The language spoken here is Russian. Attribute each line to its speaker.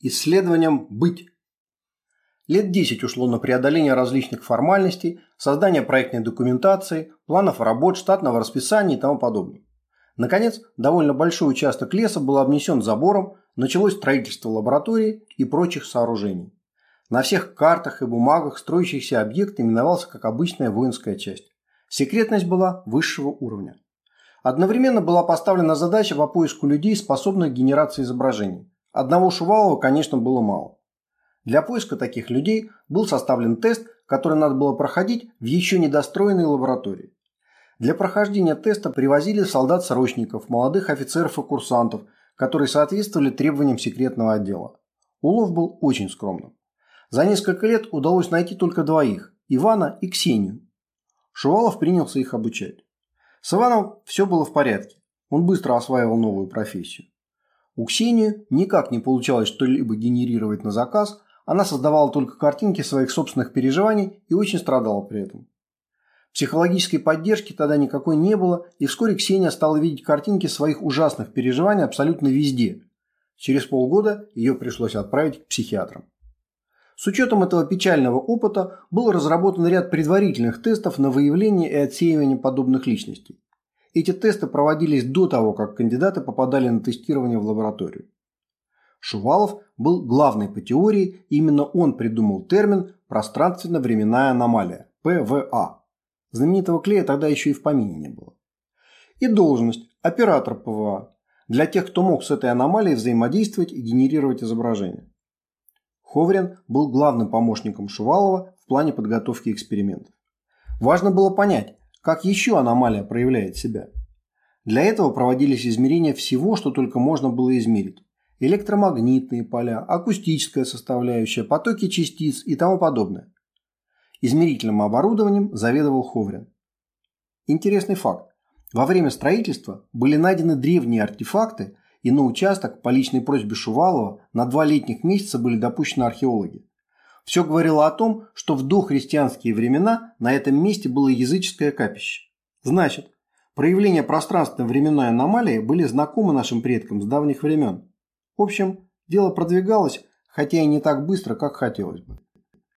Speaker 1: Исследованием «Быть». Лет 10 ушло на преодоление различных формальностей, создание проектной документации, планов работ, штатного расписания и тому подобное. Наконец, довольно большой участок леса был обнесен забором, началось строительство лаборатории и прочих сооружений. На всех картах и бумагах строящийся объект именовался как обычная воинская часть. Секретность была высшего уровня. Одновременно была поставлена задача по поиску людей, способных генерации изображений. Одного Шувалова, конечно, было мало. Для поиска таких людей был составлен тест, который надо было проходить в еще недостроенной лаборатории. Для прохождения теста привозили солдат-срочников, молодых офицеров и курсантов, которые соответствовали требованиям секретного отдела. Улов был очень скромным. За несколько лет удалось найти только двоих – Ивана и Ксению. Шувалов принялся их обучать. С Иваном все было в порядке. Он быстро осваивал новую профессию. У Ксении никак не получалось что-либо генерировать на заказ, она создавала только картинки своих собственных переживаний и очень страдала при этом. Психологической поддержки тогда никакой не было, и вскоре Ксения стала видеть картинки своих ужасных переживаний абсолютно везде. Через полгода ее пришлось отправить к психиатрам. С учетом этого печального опыта был разработан ряд предварительных тестов на выявление и отсеивание подобных личностей. Эти тесты проводились до того, как кандидаты попадали на тестирование в лабораторию. Шувалов был главный по теории, именно он придумал термин «пространственно-временная аномалия» – ПВА. Знаменитого клея тогда еще и в помине не было. И должность – оператор ПВА, для тех, кто мог с этой аномалией взаимодействовать и генерировать изображения. Ховрин был главным помощником Шувалова в плане подготовки экспериментов. Важно было понять, как еще аномалия проявляет себя? Для этого проводились измерения всего, что только можно было измерить. Электромагнитные поля, акустическая составляющая, потоки частиц и тому подобное. Измерительным оборудованием заведовал Ховрин. Интересный факт. Во время строительства были найдены древние артефакты, и на участок по личной просьбе Шувалова на два летних месяца были допущены археологи. Все говорило о том, что в дохристианские времена на этом месте было языческое капище. Значит, проявления пространственно-временной аномалии были знакомы нашим предкам с давних времен. В общем, дело продвигалось, хотя и не так быстро, как хотелось бы.